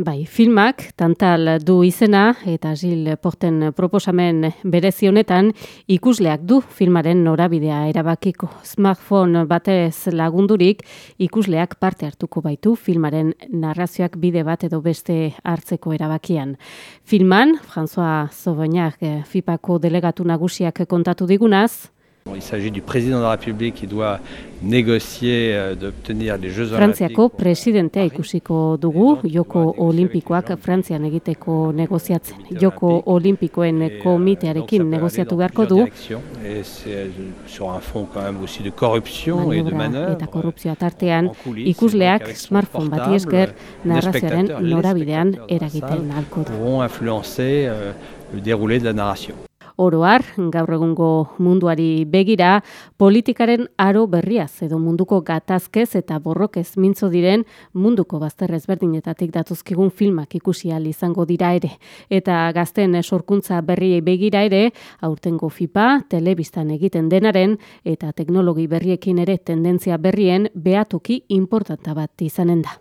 Bai, filmak tantal du izena eta Gil Porten proposamen berezi honetan ikusleak du filmaren norabidea erabakiko. Smartphone batez lagundurik ikusleak parte hartuko baitu filmaren narrazioak bide bat edo beste hartzeko erabakian. Filman, François Sauvignac, FIPako delegatu nagusiak kontatu digunaz, Il s'agit du président de la République qui doit négocier euh, d'obtenir les Jeux Frantziako presidentea ikusiko dugu Joko Olimpikoak Frantzian egiteko negoziatzen. Joko Olimpikoen euh, komitearekin negoziatu beharko du. C'est sur un fond quand même aussi de corruption et de manœuvre. Eta korrupzioa tartean ikusleak smartphone bati esker narrazioaren norabidean eragiten alko du. Pourront influencer euh, le déroulé de la narration oroar, gaur egungo munduari begira, politikaren aro berriaz edo munduko gatazkez eta borrokez mintzo diren munduko bazterrez berdinetatik datuzkigun filmak ikusi izango dira ere. Eta gazten sorkuntza berriei begira ere, aurtengo FIPA, telebistan egiten denaren eta teknologi berriekin ere tendentzia berrien behatuki importanta bat izanen da.